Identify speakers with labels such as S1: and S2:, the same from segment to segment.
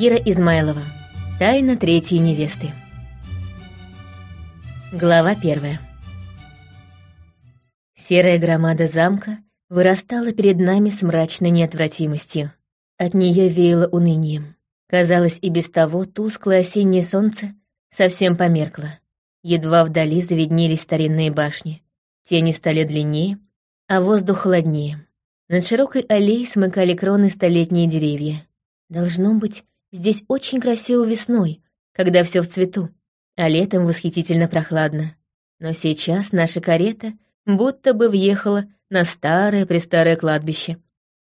S1: Кира Измайлова. Тайна третьей невесты. Глава первая. Серая громада замка вырастала перед нами с мрачной неотвратимостью. От нее веяло унынием. Казалось, и без того тусклое осеннее солнце совсем померкло. Едва вдали заведнелись старинные башни. Тени стали длиннее, а воздух холоднее. Над широкой аллеей смыкали кроны столетние деревья. Должно быть, здесь очень красиво весной, когда все в цвету, а летом восхитительно прохладно. Но сейчас наша карета будто бы въехала на старое-престарое кладбище,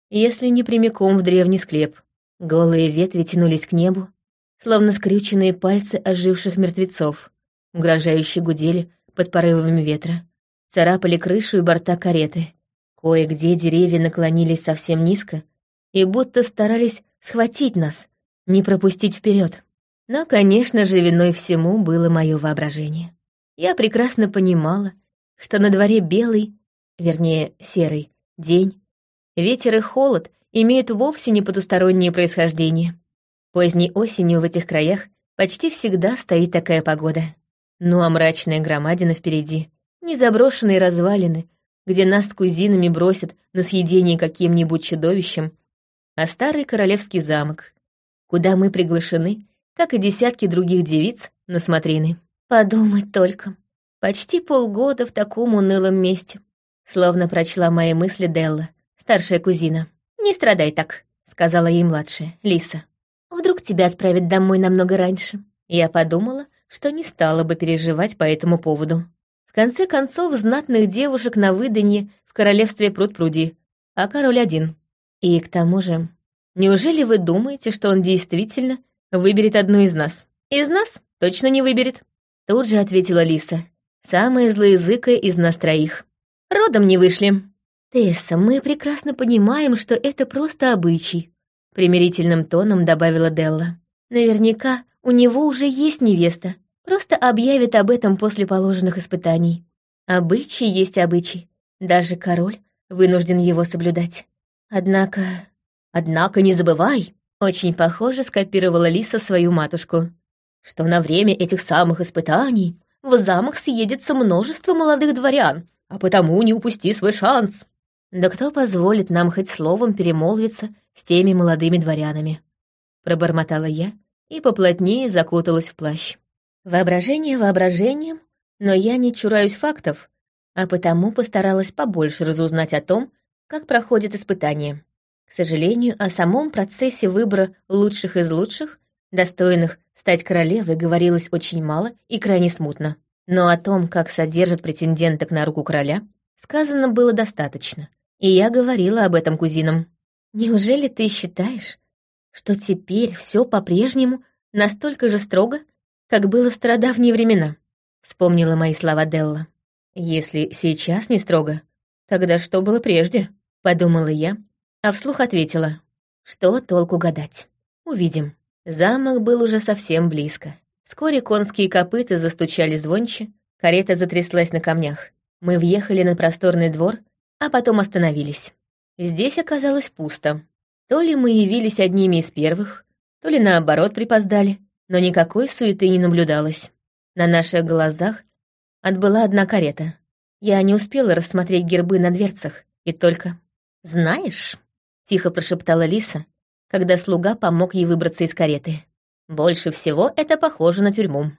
S1: если не прямиком в древний склеп. Голые ветви тянулись к небу, словно скрюченные пальцы оживших мертвецов, угрожающе гудели под порывами ветра, царапали крышу и борта кареты. Кое-где деревья наклонились совсем низко и будто старались схватить нас, не пропустить вперед. Но, конечно же, виной всему было мое воображение. Я прекрасно понимала, что на дворе белый, вернее, серый, день. Ветер и холод имеют вовсе не потустороннее происхождение. Поздней осенью в этих краях почти всегда стоит такая погода. Ну а мрачная громадина впереди, незаброшенные развалины, где нас с кузинами бросят на съедение каким-нибудь чудовищем, а старый королевский замок, куда мы приглашены, как и десятки других девиц, на смотрины. Подумать только. Почти полгода в таком унылом месте. Словно прочла мои мысли Делла, старшая кузина. «Не страдай так», — сказала ей младшая, Лиса. «Вдруг тебя отправят домой намного раньше?» Я подумала, что не стала бы переживать по этому поводу. В конце концов, знатных девушек на выданье в королевстве пруд-пруди, а король один. И к тому же, неужели вы думаете, что он действительно выберет одну из нас? Из нас точно не выберет. Тут же ответила Лиса, самая злоязыкая из нас троих. Родом не вышли. «Тесса, мы прекрасно понимаем, что это просто обычай», — примирительным тоном добавила Делла. «Наверняка у него уже есть невеста, просто объявит об этом после положенных испытаний. Обычай есть обычай, даже король вынужден его соблюдать. Однако... Однако не забывай, очень похоже скопировала Лиса свою матушку, что на время этих самых испытаний в замок съедется множество молодых дворян, а потому не упусти свой шанс. Да кто позволит нам хоть словом перемолвиться с теми молодыми дворянами? Пробормотала я и поплотнее закуталась в плащ. Воображение воображением, но я не чураюсь фактов, а потому постаралась побольше разузнать о том, как проходит испытание. К сожалению, о самом процессе выбора лучших из лучших, достойных стать королевой, говорилось очень мало и крайне смутно. Но о том, как содержат претенденток на руку короля, сказано было достаточно — и я говорила об этом кузинам. Неужели ты считаешь, что теперь все по-прежнему настолько же строго, как было в стародавние времена? Вспомнила мои слова Делла. Если сейчас не строго, тогда что было прежде? Подумала я, а вслух ответила. Что толку гадать? Увидим. Замок был уже совсем близко. Вскоре конские копыта застучали звонче, карета затряслась на камнях. Мы въехали на просторный двор, а потом остановились. Здесь оказалось пусто. То ли мы явились одними из первых, то ли наоборот припоздали, но никакой суеты не наблюдалось. На наших глазах отбыла одна карета. Я не успела рассмотреть гербы на дверцах, и только... «Знаешь», — тихо прошептала Лиса, когда слуга помог ей выбраться из кареты. «Больше всего это похоже на тюрьму».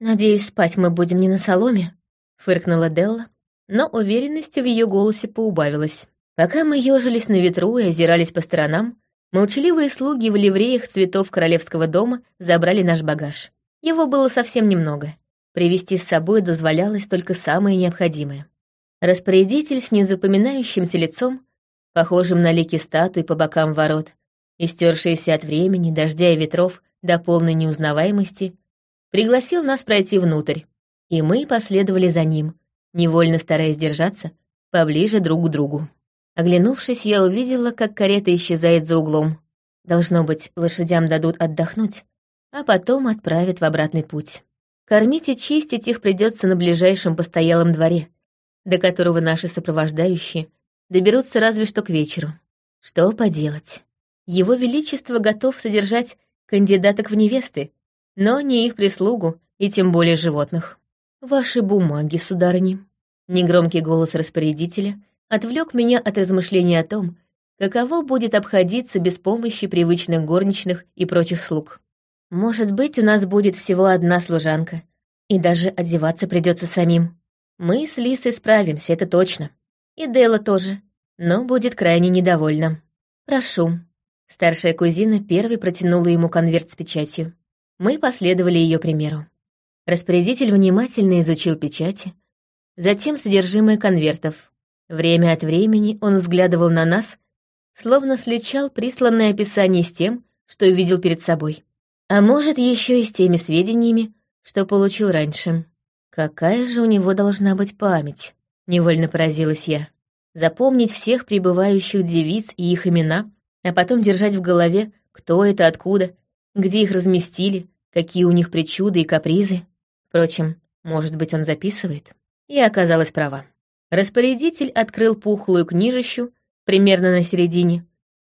S1: «Надеюсь, спать мы будем не на соломе», — фыркнула Делла, но уверенности в ее голосе поубавилось. Пока мы ежились на ветру и озирались по сторонам, молчаливые слуги в ливреях цветов королевского дома забрали наш багаж. Его было совсем немного. Привезти с собой дозволялось только самое необходимое. Распорядитель с незапоминающимся лицом, похожим на лики статуй по бокам ворот, истершиеся от времени, дождя и ветров до полной неузнаваемости, пригласил нас пройти внутрь, и мы последовали за ним, невольно стараясь держаться поближе друг к другу. Оглянувшись, я увидела, как карета исчезает за углом. Должно быть, лошадям дадут отдохнуть, а потом отправят в обратный путь. Кормить и чистить их придется на ближайшем постоялом дворе, до которого наши сопровождающие доберутся разве что к вечеру. Что поделать? Его Величество готов содержать кандидаток в невесты, но не их прислугу и тем более животных. «Ваши бумаги, сударыни». Негромкий голос распорядителя отвлек меня от размышлений о том, каково будет обходиться без помощи привычных горничных и прочих слуг. Может быть, у нас будет всего одна служанка, и даже одеваться придется самим. Мы с Лисой справимся, это точно. И Дела тоже, но будет крайне недовольна. Прошу. Старшая кузина первой протянула ему конверт с печатью. Мы последовали ее примеру. Распорядитель внимательно изучил печати, затем содержимое конвертов. Время от времени он взглядывал на нас, словно сличал присланное описание с тем, что увидел перед собой. А может, еще и с теми сведениями, что получил раньше. Какая же у него должна быть память? Невольно поразилась я. Запомнить всех прибывающих девиц и их имена, а потом держать в голове, кто это, откуда, где их разместили, какие у них причуды и капризы. Впрочем, может быть, он записывает? Я оказалась права. Распорядитель открыл пухлую книжищу, примерно на середине,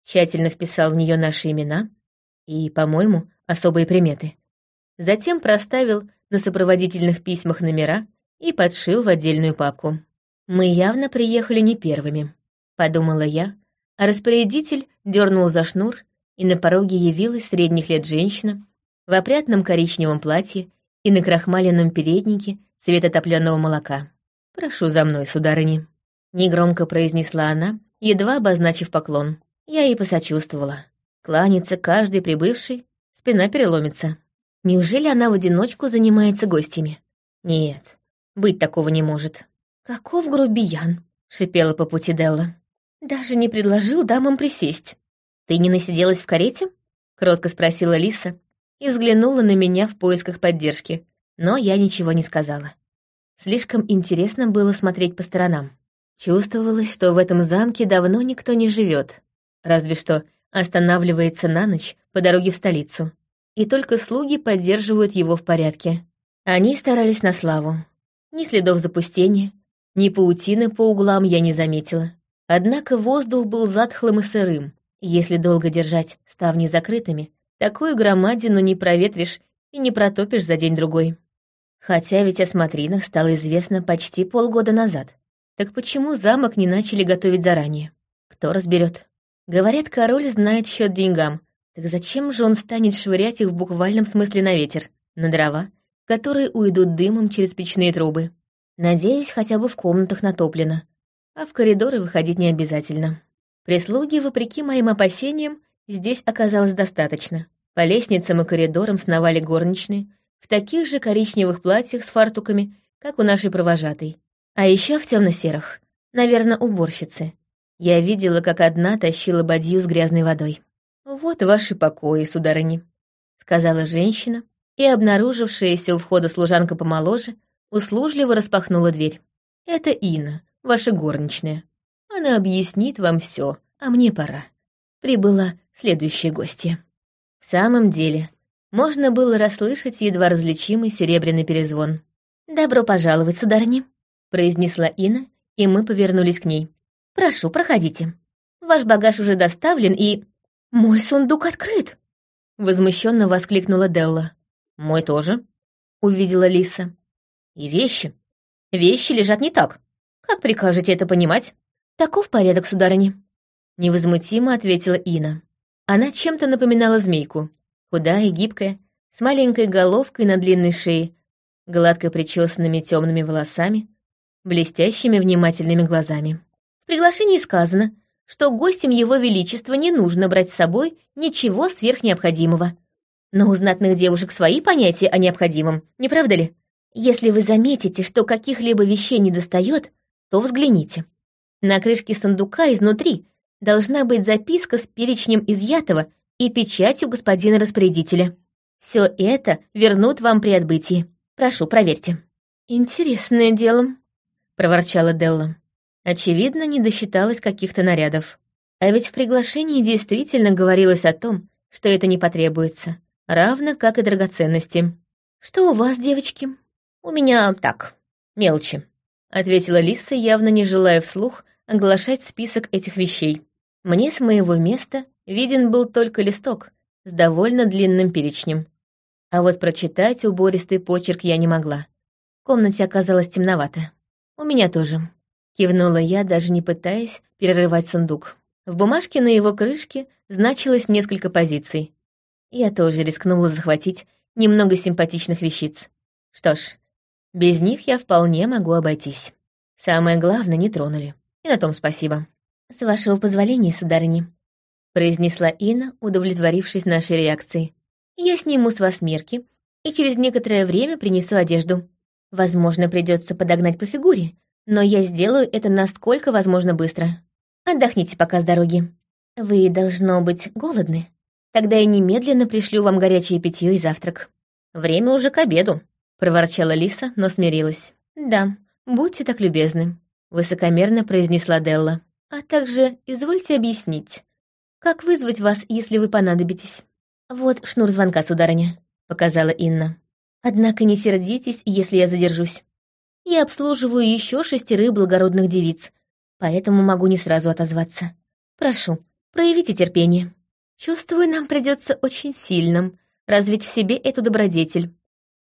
S1: тщательно вписал в нее наши имена и, по-моему, особые приметы. Затем проставил на сопроводительных письмах номера и подшил в отдельную папку. «Мы явно приехали не первыми», — подумала я, а распорядитель дернул за шнур, и на пороге явилась средних лет женщина в опрятном коричневом платье и на крахмаленном переднике цвета топленого молока. «Прошу за мной, сударыни», — негромко произнесла она, едва обозначив поклон. Я ей посочувствовала. Кланяться каждый прибывший, спина переломится. Неужели она в одиночку занимается гостями? Нет, быть такого не может. «Каков грубиян!» — шипела по пути Делла. «Даже не предложил дамам присесть». «Ты не насиделась в карете?» — кротко спросила Лиса и взглянула на меня в поисках поддержки, но я ничего не сказала. Слишком интересно было смотреть по сторонам. Чувствовалось, что в этом замке давно никто не живет, разве что останавливается на ночь по дороге в столицу, и только слуги поддерживают его в порядке. Они старались на славу. Ни следов запустения, ни паутины по углам я не заметила. Однако воздух был затхлым и сырым. Если долго держать ставни закрытыми, такую громадину не проветришь и не протопишь за день-другой. Хотя ведь о смотринах стало известно почти полгода назад. Так почему замок не начали готовить заранее? Кто разберет? Говорят, король знает счет деньгам. Так зачем же он станет швырять их в буквальном смысле на ветер? На дрова, которые уйдут дымом через печные трубы. Надеюсь, хотя бы в комнатах натоплено, а в коридоры выходить не обязательно. Прислуги, вопреки моим опасениям, здесь оказалось достаточно. По лестницам и коридорам сновали горничные в таких же коричневых платьях с фартуками, как у нашей провожатой. А еще в темно-серых. Наверное, уборщицы. Я видела, как одна тащила бадью с грязной водой. «Вот ваши покои, сударыни», — сказала женщина, и обнаружившаяся у входа служанка помоложе услужливо распахнула дверь. «Это Инна, ваша горничная. Она объяснит вам все, а мне пора. Прибыла следующая гостья». В самом деле, можно было расслышать едва различимый серебряный перезвон. «Добро пожаловать, сударыня», — произнесла Инна, и мы повернулись к ней. «Прошу, проходите. Ваш багаж уже доставлен, и...» «Мой сундук открыт!» — возмущенно воскликнула Делла. «Мой тоже», — увидела Лиса. И вещи. Вещи лежат не так. Как прикажете это понимать? Таков порядок, сударыня. Невозмутимо ответила Ина. Она чем-то напоминала змейку. Худая гибкая, с маленькой головкой на длинной шее, гладко причесанными темными волосами, блестящими внимательными глазами. В приглашении сказано, что гостям Его Величества не нужно брать с собой ничего сверхнеобходимого. Но у знатных девушек свои понятия о необходимом, не правда ли? Если вы заметите, что каких-либо вещей не достает, то взгляните. На крышке сундука изнутри должна быть записка с перечнем изъятого и печатью господина распорядителя. Все это вернут вам при отбытии. Прошу, проверьте. Интересное дело, проворчала Делла. Очевидно, не досчиталось каких-то нарядов. А ведь в приглашении действительно говорилось о том, что это не потребуется, равно как и драгоценности. Что у вас, девочки? «У меня так, мелочи», — ответила Лиса, явно не желая вслух оглашать список этих вещей. Мне с моего места виден был только листок, с довольно длинным перечнем. А вот прочитать убористый почерк я не могла. В комнате оказалось темновато. «У меня тоже», — кивнула я, даже не пытаясь перерывать сундук. В бумажке на его крышке значилось несколько позиций. Я тоже рискнула захватить немного симпатичных вещиц. Что ж, без них я вполне могу обойтись. Самое главное, не тронули. И на том спасибо. «С вашего позволения, сударыня», — произнесла Инна, удовлетворившись нашей реакцией. «Я сниму с вас мерки и через некоторое время принесу одежду. Возможно, придется подогнать по фигуре, но я сделаю это насколько возможно быстро. Отдохните пока с дороги. Вы, должно быть, голодны. Тогда я немедленно пришлю вам горячее питье и завтрак. Время уже к обеду, проворчала Лиса, но смирилась. Да, будьте так любезны, высокомерно произнесла Делла. А также извольте объяснить, как вызвать вас, если вы понадобитесь. Вот шнур звонка, сударыня, показала Инна. Однако не сердитесь, если я задержусь. Я обслуживаю еще шестерых благородных девиц, поэтому могу не сразу отозваться. Прошу, проявите терпение. Чувствую, нам придется очень сильным развить в себе эту добродетель», —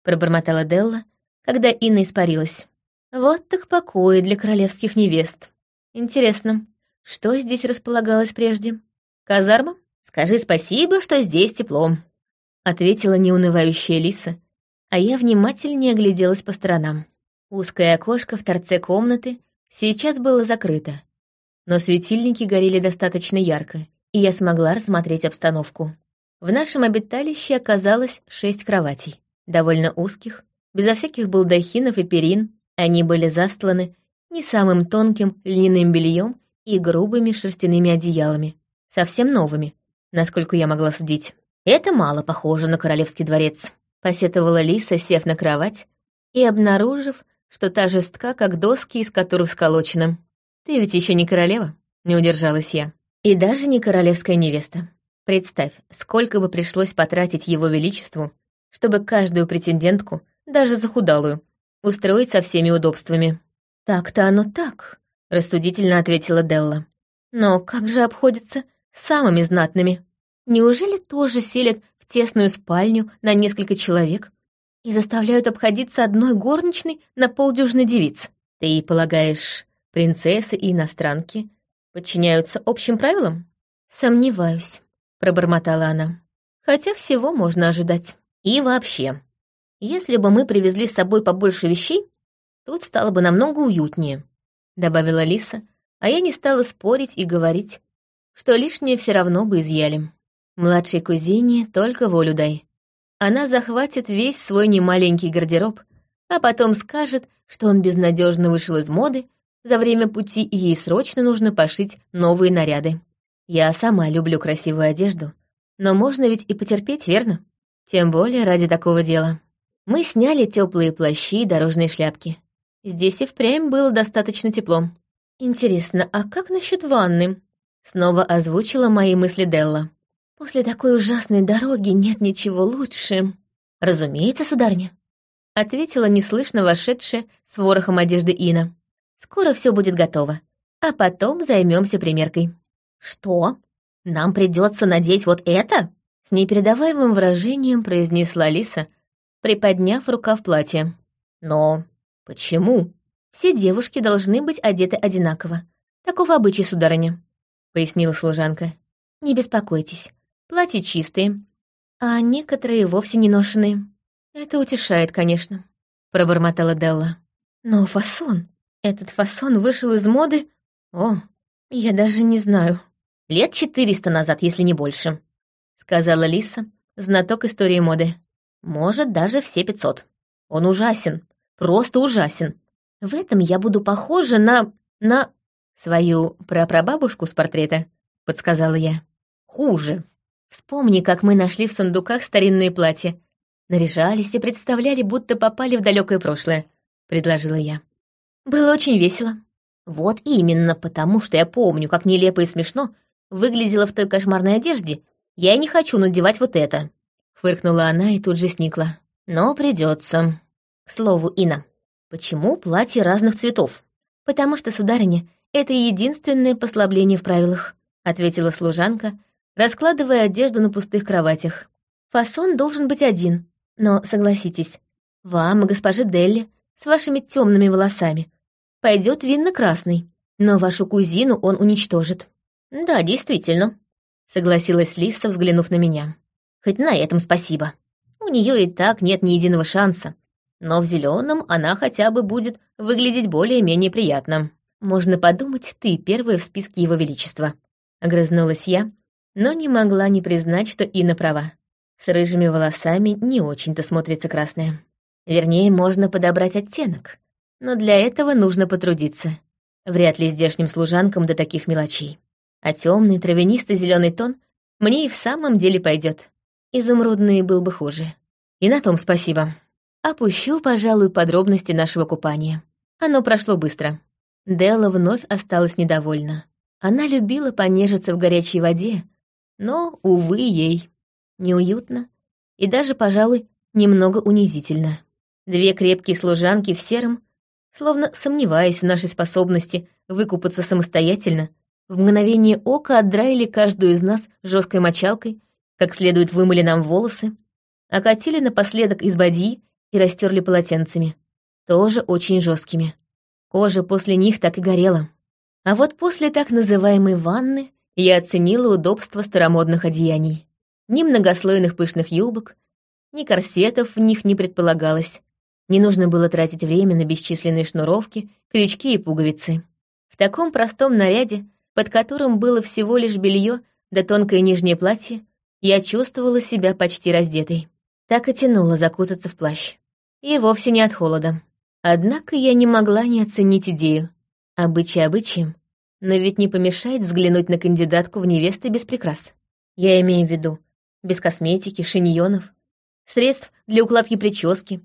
S1: пробормотала Делла, когда Инна испарилась. «Вот так покои для королевских невест. Интересно, что здесь располагалось прежде? Казарма? Скажи спасибо, что здесь тепло», — ответила неунывающая Лиса, а я внимательнее огляделась по сторонам. Узкое окошко в торце комнаты сейчас было закрыто, но светильники горели достаточно ярко, и я смогла рассмотреть обстановку. В нашем обиталище оказалось шесть кроватей, довольно узких, безо всяких балдахинов и перин. Они были застланы не самым тонким льняным бельем и грубыми шерстяными одеялами, совсем новыми, насколько я могла судить. «Это мало похоже на королевский дворец», — посетовала Лиса, сев на кровать и обнаружив, что та жестка, как доски, из которых сколочена. «Ты ведь еще не королева?» — не удержалась я. «И даже не королевская невеста. Представь, сколько бы пришлось потратить его величеству, чтобы каждую претендентку, даже захудалую, устроить со всеми удобствами». «Так-то оно так», — рассудительно ответила Делла. «Но как же обходится самыми знатными? Неужели тоже селят в тесную спальню на несколько человек, и заставляют обходиться одной горничной на полдюжины девиц. Ты полагаешь, принцессы и иностранки подчиняются общим правилам? Сомневаюсь, пробормотала она. Хотя всего можно ожидать. И вообще, если бы мы привезли с собой побольше вещей, тут стало бы намного уютнее, добавила Лиса, а я не стала спорить и говорить, что лишнее все равно бы изъяли. Младшей кузине только волю дай. Она захватит весь свой немаленький гардероб, а потом скажет, что он безнадежно вышел из моды за время пути, и ей срочно нужно пошить новые наряды. Я сама люблю красивую одежду, но можно ведь и потерпеть, верно? Тем более ради такого дела. Мы сняли теплые плащи и дорожные шляпки. Здесь и впрямь было достаточно тепло. Интересно, а как насчет ванны? Снова озвучила мои мысли Делла. После такой ужасной дороги нет ничего лучше. Разумеется, сударня, ответила неслышно вошедшая с ворохом одежды Ина. Скоро все будет готово, а потом займемся примеркой. Что? Нам придется надеть вот это? Непередаваемым выражением произнесла Лиса, приподняв рукав платья. Но почему? Все девушки должны быть одеты одинаково. Такого обычая, сударыня, пояснила служанка. Не беспокойтесь, платья чистые, а некоторые вовсе не ношеные. Это утешает, конечно, пробормотала Делла. Но фасон, этот фасон вышел из моды... О, я даже не знаю. Лет четыреста назад, если не больше, сказала Лиса, знаток истории моды. Может, даже все пятьсот. Он ужасен, просто ужасен. В этом я буду похожа на... на... свою прапрабабушку с портрета, подсказала я. Хуже. Вспомни, как мы нашли в сундуках старинные платья. Наряжались и представляли, будто попали в далекое прошлое, предложила я. Было очень весело. Вот именно потому, что я помню, как нелепо и смешно выглядела в той кошмарной одежде, я не хочу надевать вот это. Фыркнула она и тут же сникла. Но придется. К слову, Ина, почему платья разных цветов? Потому что, сударыня, это единственное послабление в правилах, ответила служанка, раскладывая одежду на пустых кроватях. «Фасон должен быть один, но, согласитесь, вам и госпоже Делли с вашими темными волосами пойдет винно-красный, но вашу кузину он уничтожит». «Да, действительно», — согласилась Лиса, взглянув на меня. «Хоть на этом спасибо. У нее и так нет ни единого шанса, но в зеленом она хотя бы будет выглядеть более-менее приятно. Можно подумать, ты первая в списке его величества». Огрызнулась я, но не могла не признать, что Инна права. С рыжими волосами не очень-то смотрится красная. Вернее, можно подобрать оттенок, но для этого нужно потрудиться. Вряд ли здешним служанкам до таких мелочей. А темный травянистый зеленый тон мне и в самом деле пойдет. Изумрудный был бы хуже. И на том спасибо. Опущу, пожалуй, подробности нашего купания. Оно прошло быстро. Делла вновь осталась недовольна. Она любила понежиться в горячей воде, но, увы, ей неуютно и даже, пожалуй, немного унизительно. Две крепкие служанки в сером, словно сомневаясь в нашей способности выкупаться самостоятельно, в мгновение ока отдраили каждую из нас жесткой мочалкой, как следует вымыли нам волосы, окатили напоследок из бадьи и растерли полотенцами, тоже очень жесткими. Кожа после них так и горела. А вот после так называемой ванны я оценила удобство старомодных одеяний. Ни многослойных пышных юбок, ни корсетов в них не предполагалось. Не нужно было тратить время на бесчисленные шнуровки, крючки и пуговицы. В таком простом наряде, под которым было всего лишь белье да тонкое нижнее платье, я чувствовала себя почти раздетой. Так и тянуло закутаться в плащ. И вовсе не от холода. Однако я не могла не оценить идею. Обычай обычаем, но ведь не помешает взглянуть на кандидатку в невесты без прикрас. Я имею в виду, без косметики, шиньонов, средств для укладки прически,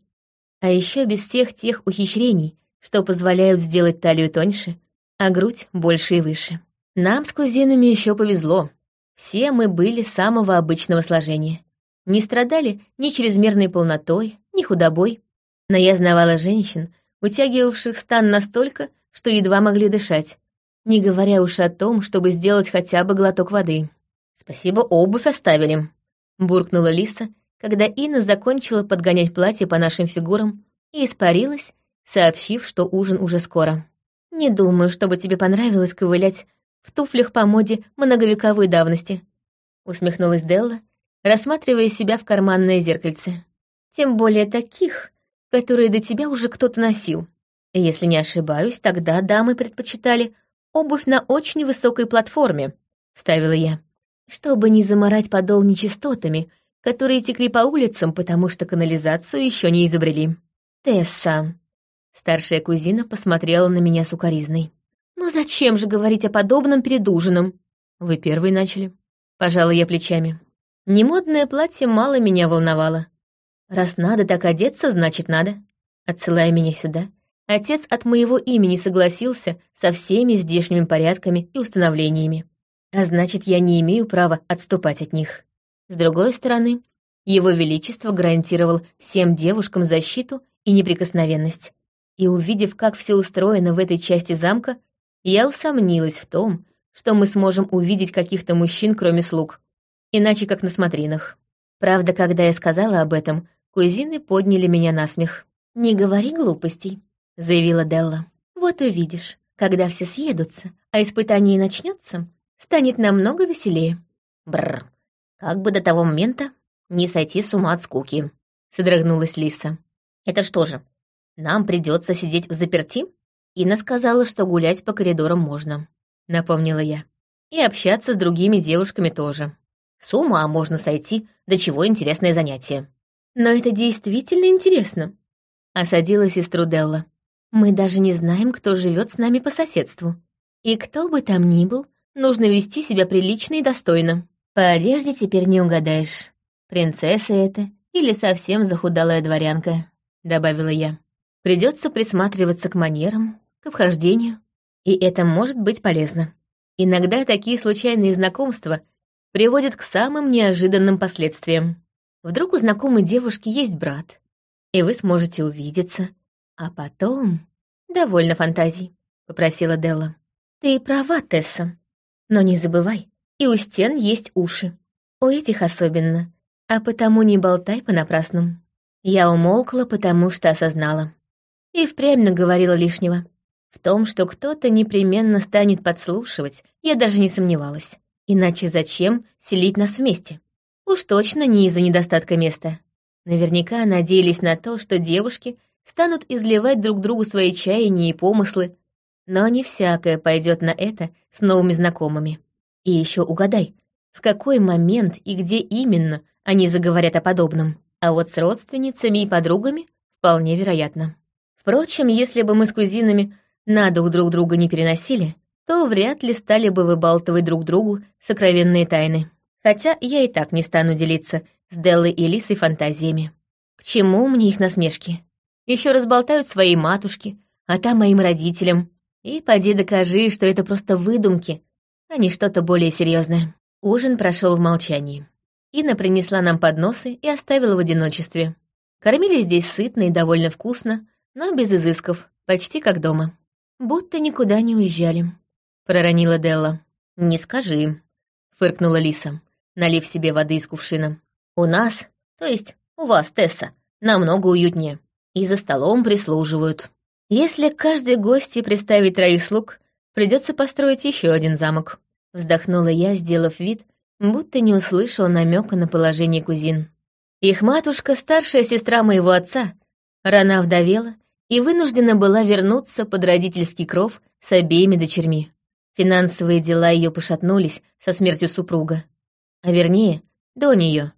S1: а еще без всех тех ухищрений, что позволяют сделать талию тоньше, а грудь больше и выше. Нам с кузинами еще повезло. Все мы были самого обычного сложения. Не страдали ни чрезмерной полнотой, ни худобой. Но я знавала женщин, утягивавших стан настолько, что едва могли дышать, не говоря уж о том, чтобы сделать хотя бы глоток воды. «Спасибо, обувь оставили», — буркнула Лиса, когда Инна закончила подгонять платье по нашим фигурам и испарилась, сообщив, что ужин уже скоро. «Не думаю, чтобы тебе понравилось ковылять в туфлях по моде многовековой давности», — усмехнулась Делла, рассматривая себя в карманное зеркальце. «Тем более таких, которые до тебя уже кто-то носил». Если не ошибаюсь, тогда дамы предпочитали обувь на очень высокой платформе, вставила я. Чтобы не заморать подол нечистотами, которые текли по улицам, потому что канализацию еще не изобрели. Тесса. Старшая кузина посмотрела на меня сукоризной. «Ну зачем же говорить о подобном перед ужином?» «Вы первый начали». Пожала я плечами. Немодное платье мало меня волновало. Раз надо так одеться, значит надо. Отсылая меня сюда, Отец от моего имени согласился со всеми здешними порядками и установлениями. А значит, я не имею права отступать от них. С другой стороны, его Величество гарантировал всем девушкам защиту и неприкосновенность. И увидев, как все устроено в этой части замка, я усомнилась в том, что мы сможем увидеть каких-то мужчин, кроме слуг. Иначе как на смотринах. Правда, когда я сказала об этом, кузины подняли меня на смех. «Не говори глупостей», — заявила Делла. «Вот увидишь, когда все съедутся, а испытание начнется, станет намного веселее». Бррр, как бы до того момента не сойти с ума от скуки, содрогнулась Лиса. Это что же, нам придется сидеть в заперти? Ина сказала, что гулять по коридорам можно, напомнила я. И общаться с другими девушками тоже. С ума можно сойти, до чего интересное занятие. Но это действительно интересно, осадила сестру Делла. Мы даже не знаем, кто живет с нами по соседству. И кто бы там ни был, нужно вести себя прилично и достойно. По одежде теперь не угадаешь, принцесса это или совсем захудалая дворянка, добавила я. Придется присматриваться к манерам, обхождению, и это может быть полезно. Иногда такие случайные знакомства приводят к самым неожиданным последствиям. Вдруг у знакомой девушки есть брат, и вы сможете увидеться, а потом... «Довольно фантазий», — попросила Делла. «Ты права, Тесса. Но не забывай, и у стен есть уши. У этих особенно, а потому не болтай понапрасну. Я умолкла, потому что осознала. И впрямь наговорила лишнего. В том, что кто-то непременно станет подслушивать, я даже не сомневалась. Иначе зачем селить нас вместе? Уж точно не из-за недостатка места. Наверняка надеялись на то, что девушки станут изливать друг другу свои чаяния и помыслы, но не всякое пойдет на это с новыми знакомыми. И еще угадай, в какой момент и где именно они заговорят о подобном. А вот с родственницами и подругами вполне вероятно. Впрочем, если бы мы с кузинами на дух друг друга не переносили, то вряд ли стали бы выбалтывать друг другу сокровенные тайны. Хотя я и так не стану делиться с Деллой и Лисой фантазиями. К чему мне их насмешки? Еще разболтают своей матушке, а та моим родителям. И поди докажи, что это просто выдумки, а не что-то более серьезное. Ужин прошел в молчании. Инна принесла нам подносы и оставила в одиночестве. Кормили здесь сытно и довольно вкусно, но без изысков, почти как дома. Будто никуда не уезжали, проронила Делла. Не скажи, фыркнула Лиса, налив себе воды из кувшина. У нас, то есть у вас, Тесса, намного уютнее и за столом прислуживают. Если каждой гости приставить троих слуг, придется построить еще один замок. Вздохнула я, сделав вид, будто не услышала намека на положение кузин. Их матушка, старшая сестра моего отца, рано вдовела и вынуждена была вернуться под родительский кров с обеими дочерьми. Финансовые дела ее пошатнулись со смертью супруга. А вернее, до нее,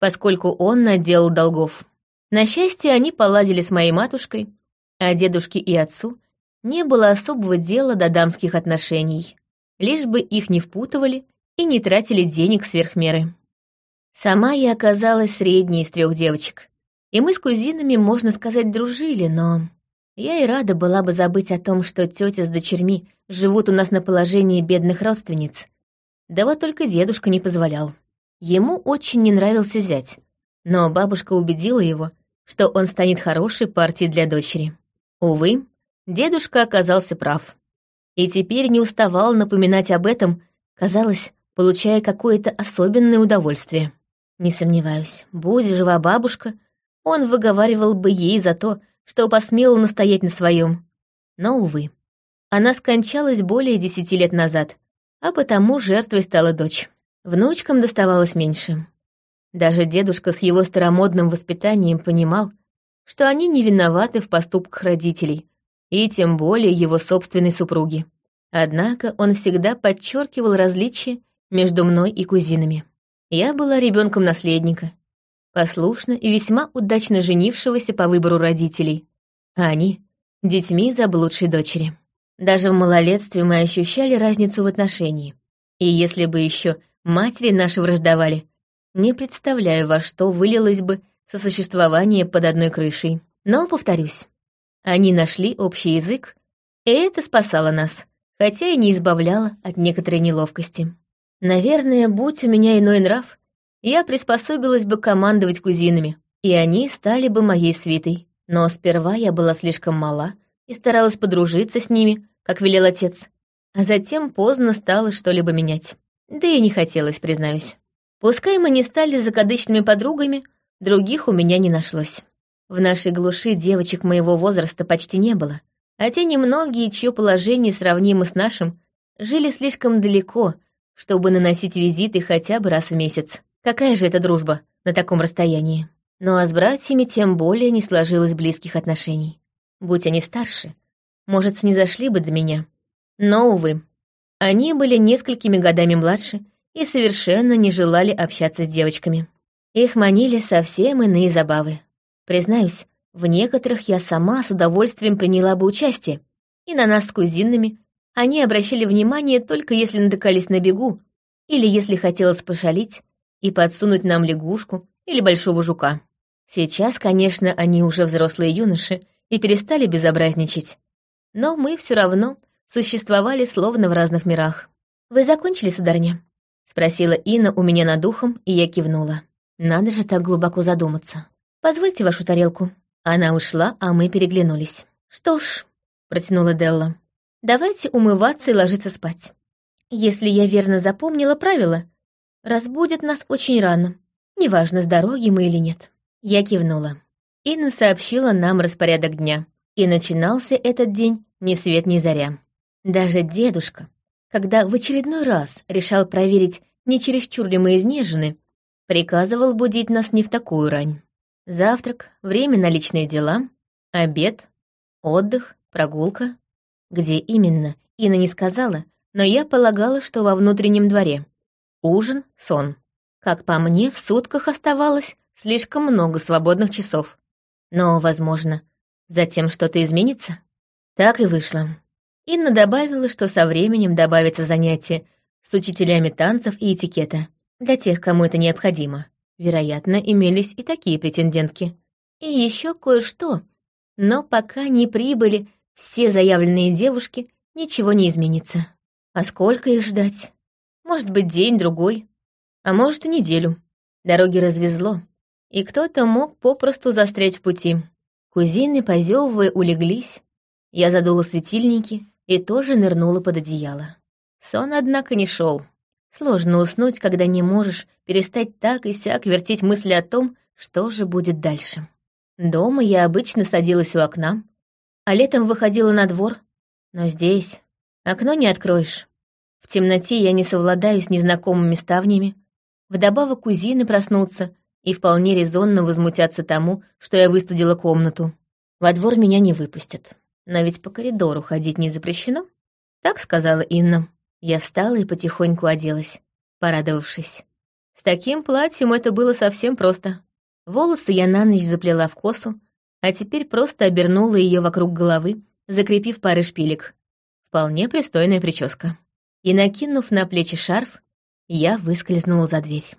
S1: поскольку он наделал долгов. На счастье, они поладили с моей матушкой, а дедушке и отцу не было особого дела до дамских отношений, лишь бы их не впутывали и не тратили денег сверх меры. Сама я оказалась средней из трех девочек, и мы с кузинами, можно сказать, дружили, но я и рада была бы забыть о том, что тетя с дочерьми живут у нас на положении бедных родственниц. Да вот только дедушка не позволял. Ему очень не нравился зять, но бабушка убедила его, что он станет хорошей партией для дочери. Увы, дедушка оказался прав. И теперь не уставал напоминать об этом, казалось, получая какое-то особенное удовольствие. Не сомневаюсь, будь жива бабушка, он выговаривал бы ей за то, что посмела настоять на своем. Но, увы, она скончалась более десяти лет назад, а потому жертвой стала дочь. Внучкам доставалось меньше. Даже дедушка с его старомодным воспитанием понимал, что они не виноваты в поступках родителей, и тем более его собственной супруги. Однако он всегда подчеркивал различия между мной и кузинами. Я была ребенком наследника, послушно и весьма удачно женившегося по выбору родителей, а они — детьми заблудшей дочери. Даже в малолетстве мы ощущали разницу в отношении. И если бы еще матери наши враждовали, не представляю, во что вылилось бы сосуществование под одной крышей. Но, повторюсь, они нашли общий язык, и это спасало нас, хотя и не избавляло от некоторой неловкости. Наверное, будь у меня иной нрав, я приспособилась бы командовать кузинами, и они стали бы моей свитой. Но сперва я была слишком мала и старалась подружиться с ними, как велел отец, а затем поздно стало что-либо менять. Да и не хотелось, признаюсь. Пускай мы не стали закадычными подругами, других у меня не нашлось. В нашей глуши девочек моего возраста почти не было, а те немногие, чье положение сравнимо с нашим, жили слишком далеко, чтобы наносить визиты хотя бы раз в месяц. Какая же это дружба на таком расстоянии? Ну а с братьями тем более не сложилось близких отношений. Будь они старше, может, снизошли бы до меня. Но, увы, они были несколькими годами младше — и совершенно не желали общаться с девочками. Их манили совсем иные забавы. Признаюсь, в некоторых я сама с удовольствием приняла бы участие, и на нас с кузинами они обращали внимание только если натыкались на бегу или если хотелось пошалить и подсунуть нам лягушку или большого жука. Сейчас, конечно, они уже взрослые юноши и перестали безобразничать. Но мы все равно существовали словно в разных мирах. «Вы закончили, сударыня?» — спросила Инна у меня над ухом, и я кивнула. Надо же так глубоко задуматься. «Позвольте вашу тарелку». Она ушла, а мы переглянулись. «Что ж», — протянула Делла, — «давайте умываться и ложиться спать. Если я верно запомнила правила, разбудят нас очень рано, неважно, с дороги мы или нет. Я кивнула. Инна сообщила нам распорядок дня, и начинался этот день ни свет ни заря. Даже дедушка, когда в очередной раз решал проверить, не чересчур ли мы изнежены, приказывал будить нас не в такую рань. Завтрак, время на личные дела, обед, отдых, прогулка. Где именно, Инна не сказала, но я полагала, что во внутреннем дворе. Ужин, сон. Как по мне, в сутках оставалось слишком много свободных часов. Но, возможно, затем что-то изменится? Так и вышло. Инна добавила, что со временем добавится занятие с учителями танцев и этикета, для тех, кому это необходимо. Вероятно, имелись и такие претендентки. И еще кое-что. Но пока не прибыли все заявленные девушки, ничего не изменится. А сколько их ждать? Может быть, день-другой, а может и неделю. Дороги развезло, и кто-то мог попросту застрять в пути. Кузины, позевывая, улеглись. Я задула светильники и тоже нырнула под одеяло. Сон, однако, не шел. Сложно уснуть, когда не можешь перестать так и сяк вертеть мысли о том, что же будет дальше. Дома я обычно садилась у окна, а летом выходила на двор, но здесь окно не откроешь. В темноте я не совладаю с незнакомыми ставнями, вдобавок кузины проснутся и вполне резонно возмутятся тому, что я выстудила комнату. Во двор меня не выпустят. Но ведь по коридору ходить не запрещено. Так сказала Инна. Я встала и потихоньку оделась, порадовавшись. С таким платьем это было совсем просто. Волосы я на ночь заплела в косу, а теперь просто обернула ее вокруг головы, закрепив пары шпилек. Вполне пристойная прическа. И накинув на плечи шарф, я выскользнула за дверь.